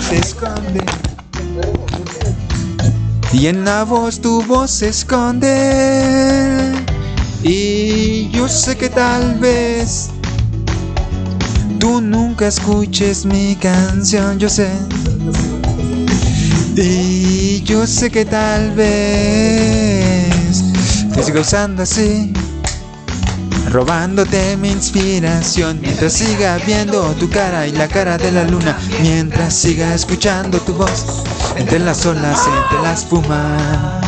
se esconde. Y en la voz tu voz se esconde. Y yo sé que tal vez tú nunca escuches mi canción, yo sé. Y yo sé que tal vez te siga usando así, robándote mi inspiración. Mientras siga viendo tu cara y la cara de la luna, mientras siga escuchando tu voz entre las olas, entre la espuma.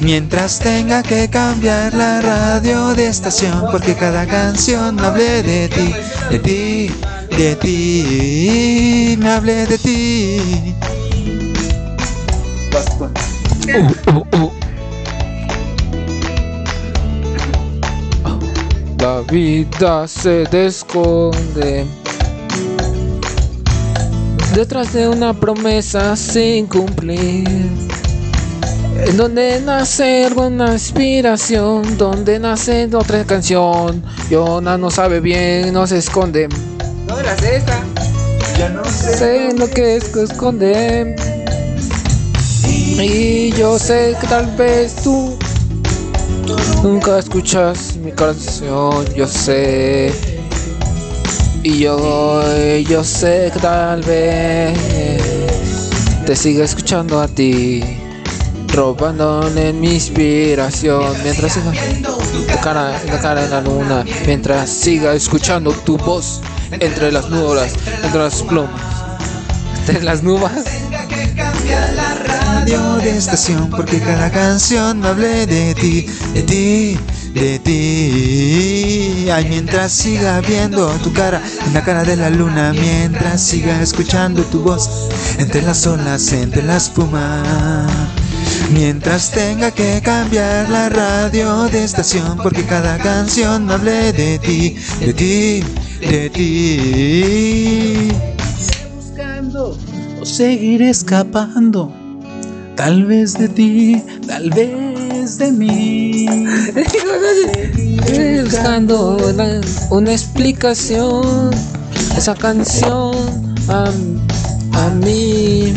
Mientras tenga que cambiar la radio de estación, porque cada canción me hable de ti, de ti, de ti, me hable de ti. La vida se esconde detrás de una promesa sin cumplir. En donde nace alguna inspiración, donde nace otra canción. Yona no sabe bien, no se esconde. No era esta. Ya no Sé lo que es que esconde. Y yo sé que tal vez tú nunca escuchas mi canción, yo sé. Y yo, yo sé que tal vez te siga escuchando a ti, robándole mi inspiración mientras siga la cara, la cara de la luna, mientras siga escuchando tu voz entre las nubes, entre las plumas, entre las nubes. Radio de estación, porque cada canción me hable de ti, de ti, de ti. Ay, mientras siga viendo tu cara en la cara de la luna, mientras siga escuchando tu voz entre las olas, entre la espuma. Mientras tenga que cambiar la radio de estación, porque cada canción me hable de ti, de ti, de ti. buscando o seguir escapando. Tal vez de ti, tal vez de mí. Buscando una, una explicación esa canción a, a mí.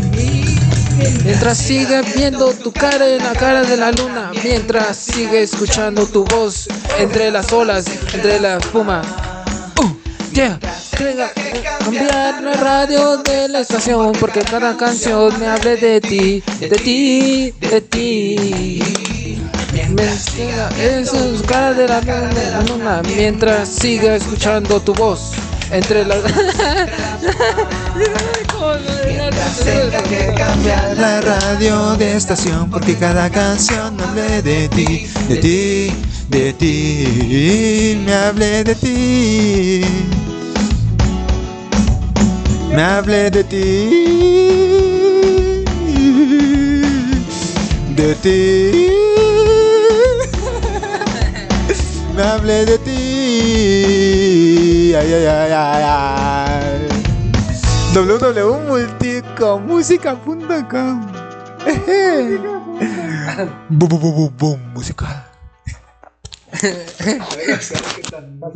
Mientras siga viendo tu cara en la cara de la luna, mientras sigue escuchando tu voz entre las olas, entre la espuma. Crega- Cambiar la radio de la estación porque cada canción me hable de ti, de ti, de ti. Me siga esos caras de la luna, mientras siga escuchando tu voz entre las. Tenga que cambiar la radio de estación porque cada canción me hable de ti, de ti, de ti, me hable de ti, me hable de ti, de ti, me hable de ti, ay, ay, ay, ay, ay. Www.multicomusica.com Boom, boom, boom, boom, musical.